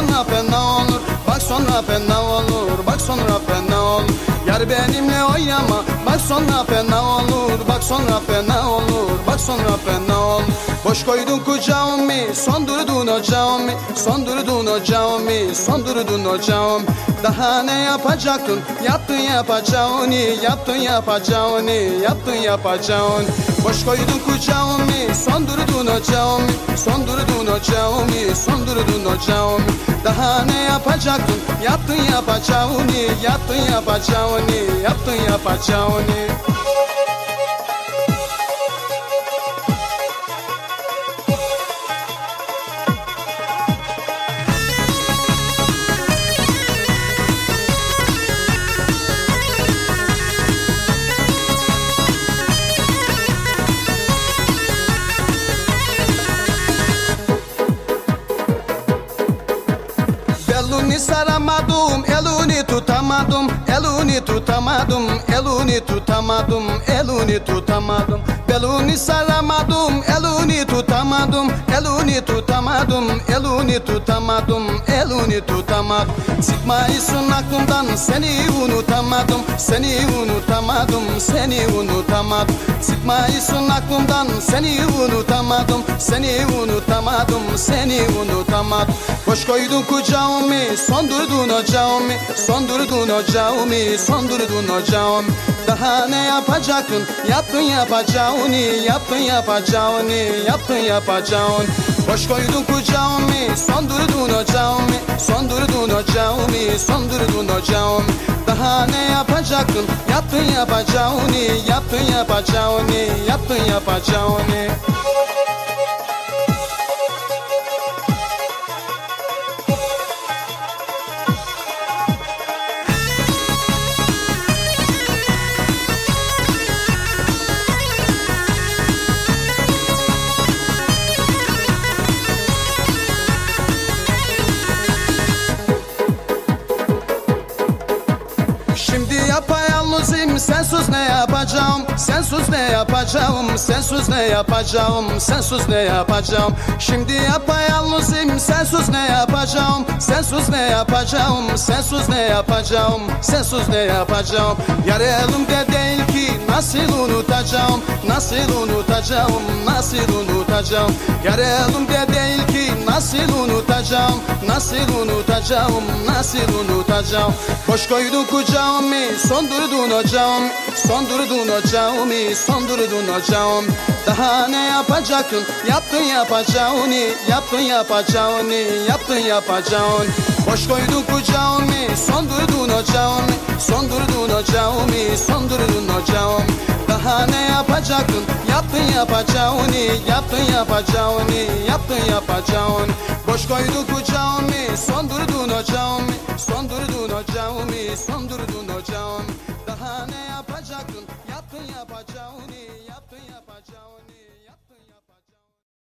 sonra fena olur. Bak sonra fena olur bak sonra fena olur. Yar benimle oynama bak sonra fena olur. Bak sonra fena olur bak sonra fena olur. Boş koydun kucağımı sondurdun ocağımı. Sondurdun ocağımı sondurdun ocağım. Daha ne yapacaktın? Yaptın yapacağını Yaptın yapacağını yaptın yapacağını. Boş koydun kucağımı sondurdun ocağımı. Sondurdun ocağımı sondurdun ocağımı Daha ne yapacaktın yaptın yapacağını Yaptın yapacağını yaptın yapacağını Eluni saramadım, eluni tutamadım, eluni tutamadım, eluni tutamadım, eluni tutamadım. Beluni saramadım, eluni tutamadım, eluni tutamadım, eluni tutamadım, eluni tutamadım. Çıkmayısın aklımdan seni unutamadım, seni unutamadım, seni unutamadım. Çıkmayısın aklımdan seni unutamadım, seni unutamadım, seni unutamadım. Boş koydun kucağımı, sondurdun ocağımı, sondurdun ocağımı, sondurdun ocağımı. Daha ne yapacaktın, yaptın yapacağını, yaptın yapacağını, yaptın yapacağını. Boş koydun kucağımı, sondurdun ocağımı, sondurdun ocağımı, sondurdun ocağımı. Daha ne yapacaktın, yaptın yapacağını, yaptın yapacağını, yaptın yapacağını. said sensiz ne yapacağım? Sensiz ne yapacağım? Sensiz ne yapacağım? Sensiz ne yapacağım? Şimdi yapayalnızım. Sensiz ne yapacağım? Sensiz ne yapacağım? Sensiz ne yapacağım? Sensiz ne yapacağım? Yar elimde değil ki nasıl unutacağım? Nasıl unutacağım? Nasıl unutacağım? Yar elimde değil ki nasıl unutacağım? Nasıl unutacağım? Nasıl unutacağım? Boş koydun kucağımı Sondurdun ocağım Sondurdun ocağımı Sondurdun ocağım Daha ne yapacaktın Yaptın yapacağını Yaptın yapacağını Yaptın yapacağını. Boş koydun kucağımı Sondurdun ocağımı Sondurdun ocağımı Sondurdun ocağım Daha ne yapacaktın Yaptın yapacağını Yaptın yapacağını Yaptın yapacağını. Boş koydun kucağımı Sondurdun ocağımı Sondurdun ocağımı Sondurdun ocağım